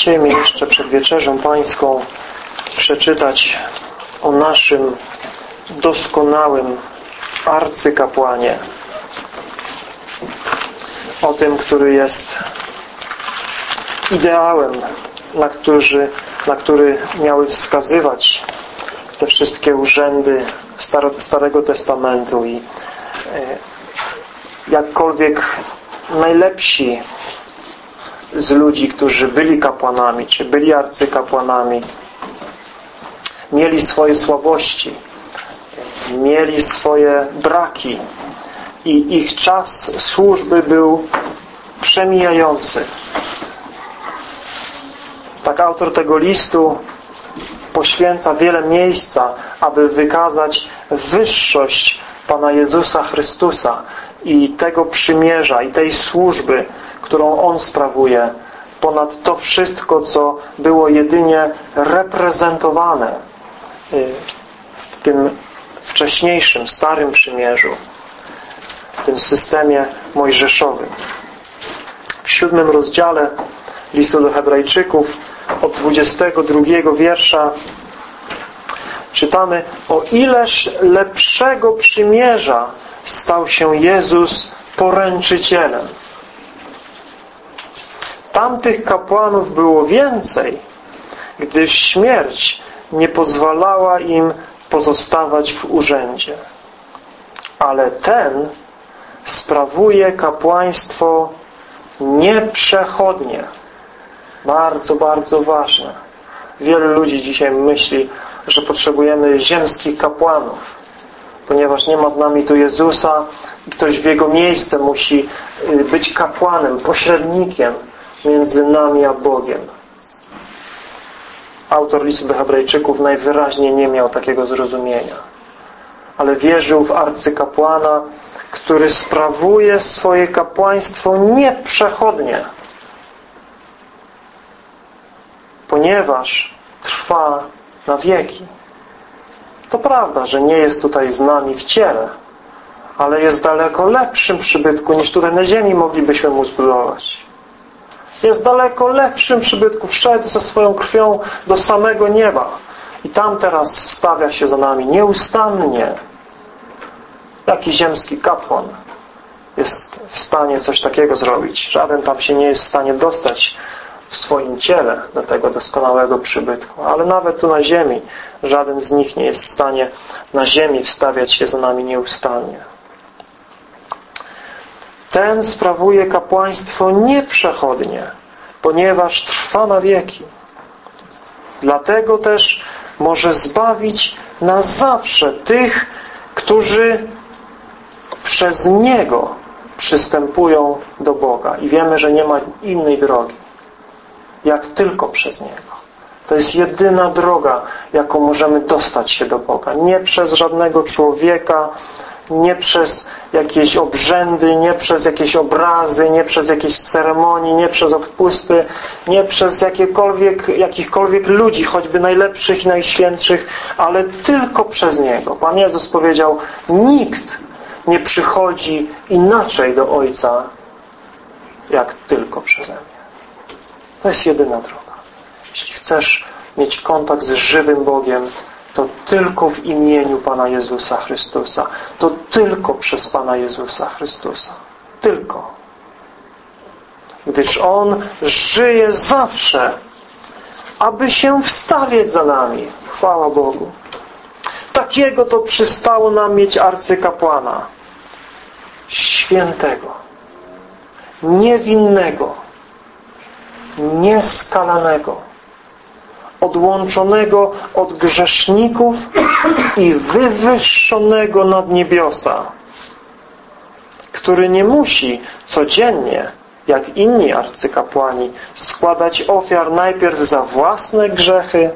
Chcielibyśmy jeszcze przed wieczerzą Pańską przeczytać o naszym doskonałym arcykapłanie. O tym, który jest ideałem, na, którzy, na który miały wskazywać te wszystkie urzędy Starego Testamentu i e, jakkolwiek najlepsi z ludzi, którzy byli kapłanami, czy byli arcykapłanami, mieli swoje słabości, mieli swoje braki i ich czas służby był przemijający. Tak autor tego listu poświęca wiele miejsca, aby wykazać wyższość Pana Jezusa Chrystusa i tego przymierza i tej służby, którą On sprawuje ponad to wszystko, co było jedynie reprezentowane y, w tym wcześniejszym, starym przymierzu, w tym systemie mojżeszowym. W siódmym rozdziale listu do hebrajczyków od 22 wiersza czytamy o ileż lepszego przymierza stał się Jezus poręczycielem. Tamtych kapłanów było więcej, gdyż śmierć nie pozwalała im pozostawać w urzędzie. Ale ten sprawuje kapłaństwo nieprzechodnie. Bardzo, bardzo ważne. Wielu ludzi dzisiaj myśli, że potrzebujemy ziemskich kapłanów, ponieważ nie ma z nami tu Jezusa i ktoś w Jego miejsce musi y, być kapłanem, pośrednikiem między nami a Bogiem. Autor listu do hebrajczyków najwyraźniej nie miał takiego zrozumienia. Ale wierzył w arcykapłana, który sprawuje swoje kapłaństwo nieprzechodnie. Ponieważ trwa na wieki. To prawda, że nie jest tutaj z nami w ciele, ale jest daleko lepszym przybytku niż tutaj na ziemi moglibyśmy mu zbudować jest daleko lepszym przybytku. Wszedł ze swoją krwią do samego nieba. I tam teraz wstawia się za nami nieustannie. Jaki ziemski kapłan jest w stanie coś takiego zrobić. Żaden tam się nie jest w stanie dostać w swoim ciele do tego doskonałego przybytku. Ale nawet tu na ziemi żaden z nich nie jest w stanie na ziemi wstawiać się za nami nieustannie. Ten sprawuje kapłaństwo nieprzechodnie, ponieważ trwa na wieki. Dlatego też może zbawić na zawsze tych, którzy przez Niego przystępują do Boga. I wiemy, że nie ma innej drogi, jak tylko przez Niego. To jest jedyna droga, jaką możemy dostać się do Boga. Nie przez żadnego człowieka, nie przez jakieś obrzędy, nie przez jakieś obrazy, nie przez jakieś ceremonie, nie przez odpusty, nie przez jakiekolwiek, jakichkolwiek ludzi, choćby najlepszych i najświętszych, ale tylko przez Niego. Pan Jezus powiedział, nikt nie przychodzi inaczej do Ojca, jak tylko przeze mnie. To jest jedyna droga. Jeśli chcesz mieć kontakt z żywym Bogiem, to tylko w imieniu Pana Jezusa Chrystusa. To tylko przez Pana Jezusa Chrystusa. Tylko. Gdyż On żyje zawsze, aby się wstawiać za nami. Chwała Bogu. Takiego to przystało nam mieć arcykapłana. Świętego. Niewinnego. Nieskalanego odłączonego od grzeszników i wywyższonego nad niebiosa, który nie musi codziennie, jak inni arcykapłani, składać ofiar najpierw za własne grzechy,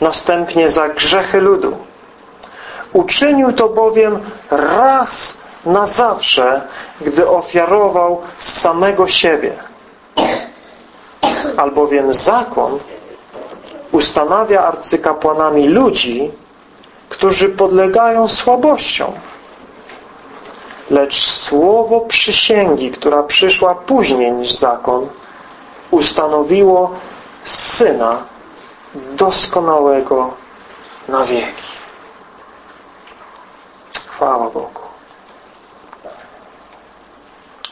następnie za grzechy ludu. Uczynił to bowiem raz na zawsze, gdy ofiarował samego siebie. Albowiem zakon ustanawia arcykapłanami ludzi, którzy podlegają słabościom. Lecz słowo przysięgi, która przyszła później niż zakon, ustanowiło Syna doskonałego na wieki. Chwała Bogu.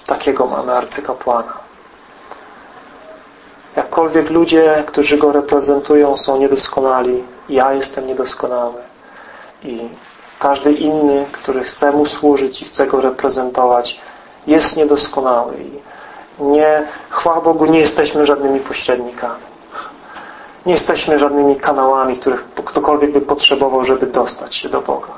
Takiego mamy arcykapłana. Jakkolwiek ludzie, którzy Go reprezentują są niedoskonali, ja jestem niedoskonały i każdy inny, który chce Mu służyć i chce Go reprezentować, jest niedoskonały. I nie, chwała Bogu, nie jesteśmy żadnymi pośrednikami. Nie jesteśmy żadnymi kanałami, których ktokolwiek by potrzebował, żeby dostać się do Boga.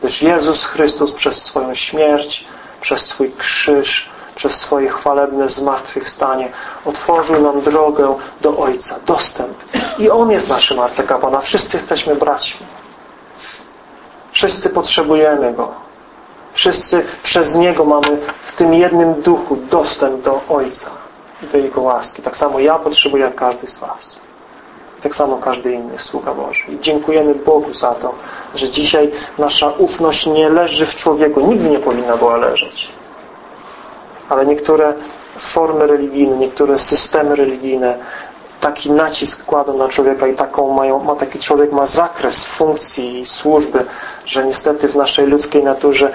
Gdyż Jezus Chrystus przez swoją śmierć, przez swój krzyż, przez swoje chwalebne zmartwychwstanie otworzył nam drogę do Ojca, dostęp. I On jest naszym arcykapłanem. Wszyscy jesteśmy braćmi. Wszyscy potrzebujemy Go. Wszyscy przez Niego mamy w tym jednym duchu dostęp do Ojca i do Jego łaski. Tak samo ja potrzebuję jak każdy z Was. Tak samo każdy inny sługa Boży. I dziękujemy Bogu za to, że dzisiaj nasza ufność nie leży w człowieku. Nigdy nie powinna była leżeć. Ale niektóre formy religijne, niektóre systemy religijne taki nacisk kładą na człowieka i taką mają, ma, taki człowiek ma zakres funkcji i służby, że niestety w naszej ludzkiej naturze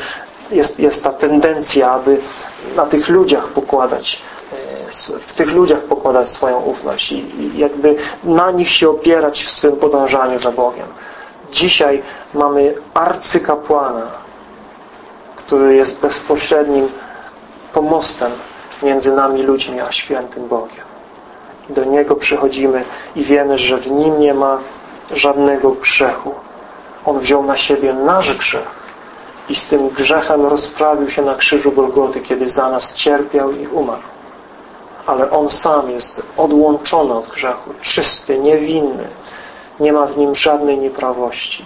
jest, jest ta tendencja, aby na tych ludziach pokładać e, w tych ludziach pokładać swoją ufność i, i jakby na nich się opierać w swym podążaniu za Bogiem. Dzisiaj mamy arcykapłana, który jest bezpośrednim pomostem między nami ludźmi a świętym Bogiem. Do Niego przychodzimy i wiemy, że w Nim nie ma żadnego grzechu. On wziął na siebie nasz grzech i z tym grzechem rozprawił się na krzyżu Golgoty, kiedy za nas cierpiał i umarł. Ale On sam jest odłączony od grzechu, czysty, niewinny. Nie ma w Nim żadnej nieprawości.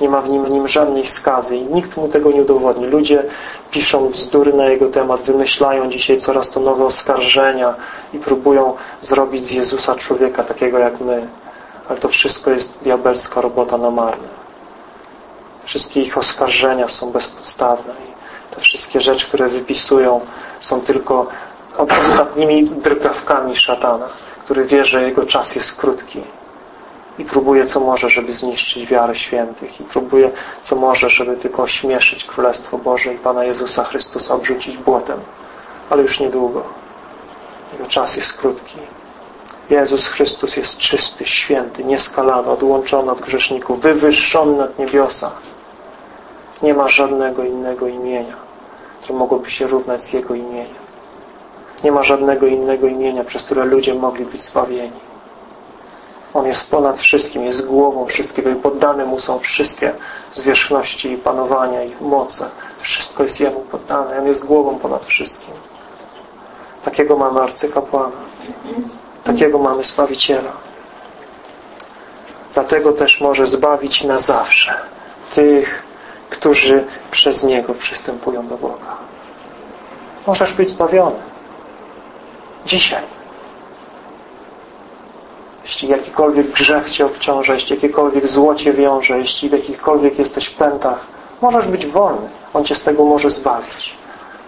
Nie ma w nim, w nim żadnej skazy i nikt mu tego nie udowodni. Ludzie piszą bzdury na jego temat, wymyślają dzisiaj coraz to nowe oskarżenia i próbują zrobić z Jezusa człowieka takiego jak my. Ale to wszystko jest diabelska robota na marne. Wszystkie ich oskarżenia są bezpodstawne i te wszystkie rzeczy, które wypisują są tylko ostatnimi drgawkami szatana, który wie, że jego czas jest krótki i próbuje co może, żeby zniszczyć wiarę świętych i próbuje co może, żeby tylko ośmieszyć Królestwo Boże i Pana Jezusa Chrystusa obrzucić błotem. Ale już niedługo. Jego czas jest krótki. Jezus Chrystus jest czysty, święty, nieskalany, odłączony od grzeszników, wywyższony nad niebiosa. Nie ma żadnego innego imienia, które mogłoby się równać z Jego imieniem. Nie ma żadnego innego imienia, przez które ludzie mogli być zbawieni. On jest ponad wszystkim, jest głową wszystkiego i poddane Mu są wszystkie zwierzchności i panowania i moce. Wszystko jest Jemu poddane. On jest głową ponad wszystkim. Takiego mamy arcykapłana. Takiego mamy Zbawiciela. Dlatego też może zbawić na zawsze tych, którzy przez Niego przystępują do Boga. Możesz być zbawiony. Dzisiaj jeśli jakikolwiek grzech Cię obciąża, jeśli jakiekolwiek zło Cię wiąże, jeśli w jakichkolwiek jesteś pętach, możesz być wolny. On Cię z tego może zbawić.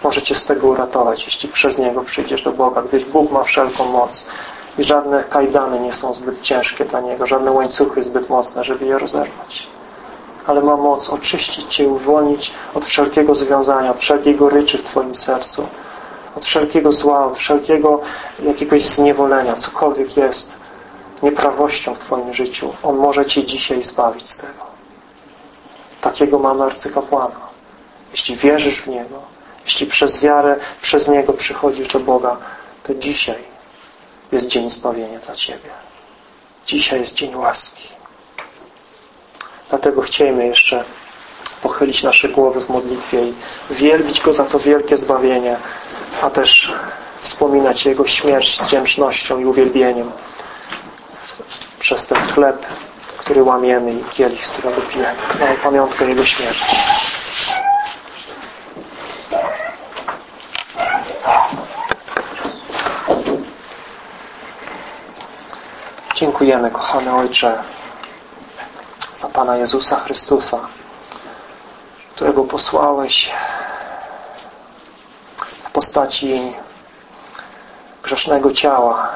Może Cię z tego uratować, jeśli przez Niego przyjdziesz do Boga, gdyż Bóg ma wszelką moc i żadne kajdany nie są zbyt ciężkie dla Niego, żadne łańcuchy zbyt mocne, żeby je rozerwać. Ale ma moc oczyścić Cię, uwolnić od wszelkiego związania, od wszelkiego ryczy w Twoim sercu, od wszelkiego zła, od wszelkiego jakiegoś zniewolenia, cokolwiek jest nieprawością w Twoim życiu, On może Cię dzisiaj zbawić z tego. Takiego mamy arcykapłana. Jeśli wierzysz w Niego, jeśli przez wiarę przez Niego przychodzisz do Boga, to dzisiaj jest dzień zbawienia dla Ciebie. Dzisiaj jest dzień łaski. Dlatego chciejmy jeszcze pochylić nasze głowy w modlitwie i wielbić Go za to wielkie zbawienie, a też wspominać Jego śmierć z wdzięcznością i uwielbieniem przez ten chleb, który łamiemy i kielich, z którego pijemy. Na pamiątkę Jego śmierci. Dziękujemy, kochany Ojcze, za Pana Jezusa Chrystusa, którego posłałeś w postaci grzesznego ciała,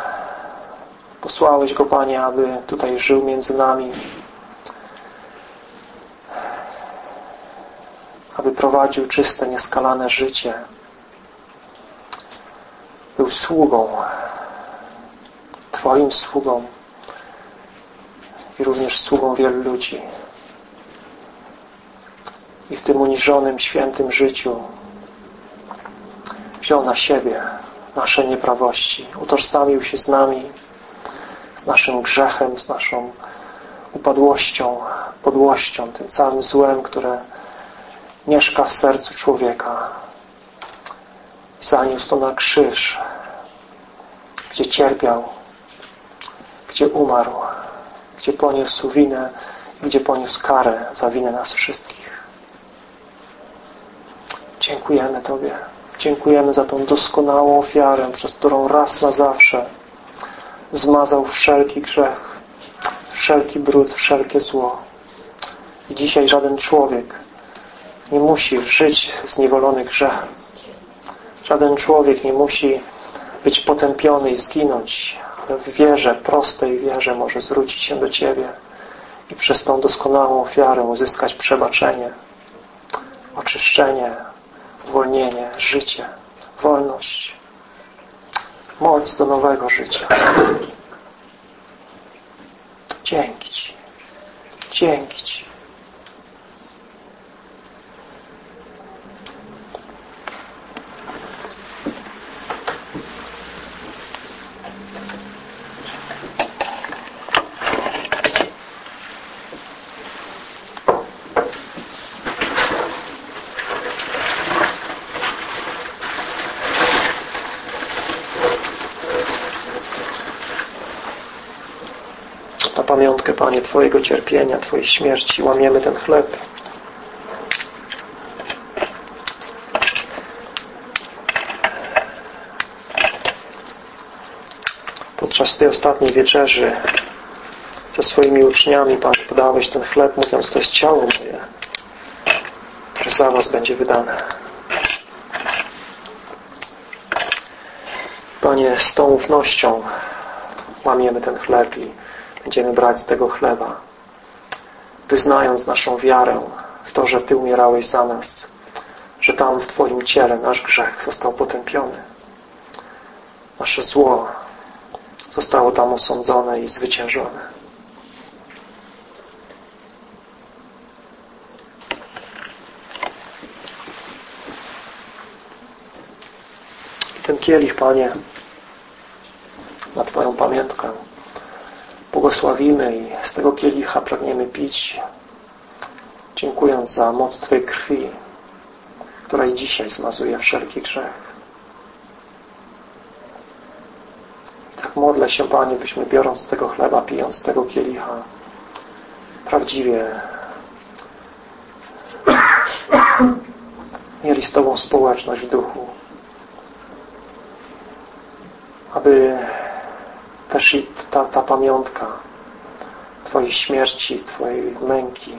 Posłałeś Go, Panie, aby tutaj żył między nami. Aby prowadził czyste, nieskalane życie. Był sługą, Twoim sługą i również sługą wielu ludzi. I w tym uniżonym, świętym życiu wziął na siebie nasze nieprawości, utożsamił się z nami, z naszym grzechem, z naszą upadłością, podłością, tym całym złem, które mieszka w sercu człowieka. Zaniósł to na krzyż, gdzie cierpiał, gdzie umarł, gdzie poniósł winę, gdzie poniósł karę za winę nas wszystkich. Dziękujemy Tobie. Dziękujemy za tą doskonałą ofiarę, przez którą raz na zawsze zmazał wszelki grzech, wszelki brud, wszelkie zło. I dzisiaj żaden człowiek nie musi żyć zniewolony grzechem. Żaden człowiek nie musi być potępiony i zginąć, ale w wierze, prostej wierze może zwrócić się do Ciebie i przez tą doskonałą ofiarę uzyskać przebaczenie, oczyszczenie, uwolnienie, życie, wolność, moc do nowego życia. Dzięki Ci. Dzięki Ci. Na Panie, Twojego cierpienia, Twojej śmierci łamiemy ten chleb. Podczas tej ostatniej wieczerzy ze swoimi uczniami, Panie, podałeś ten chleb, mówiąc, to jest ciało moje, które za Was będzie wydane. Panie, z tą ufnością łamiemy ten chleb i będziemy brać z tego chleba, wyznając naszą wiarę w to, że Ty umierałeś za nas, że tam w Twoim ciele nasz grzech został potępiony. Nasze zło zostało tam osądzone i zwyciężone. Ten kielich, Panie, na Twoją pamiątkę błogosławimy i z tego kielicha pragniemy pić, dziękując za moc Twojej krwi, która i dzisiaj zmazuje wszelki grzech. I tak modlę się, Panie, byśmy biorąc tego chleba, pijąc tego kielicha, prawdziwie mieli z Tobą społeczność w duchu, aby też i ta, ta pamiątka Twojej śmierci, Twojej męki,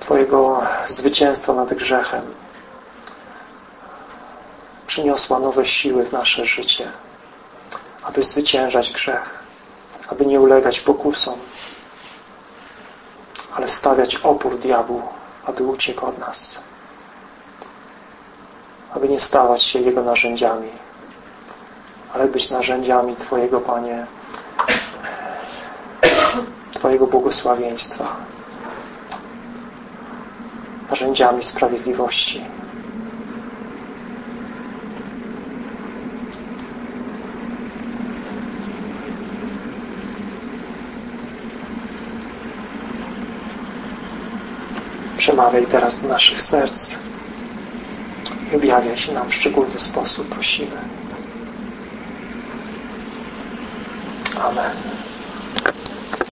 Twojego zwycięstwa nad grzechem przyniosła nowe siły w nasze życie, aby zwyciężać grzech, aby nie ulegać pokusom, ale stawiać opór diabłu, aby uciekł od nas, aby nie stawać się Jego narzędziami, ale być narzędziami Twojego, Panie, Twojego błogosławieństwa, narzędziami sprawiedliwości. Przemawiaj teraz do naszych serc i objawiaj się nam w szczególny sposób, prosimy. Amen.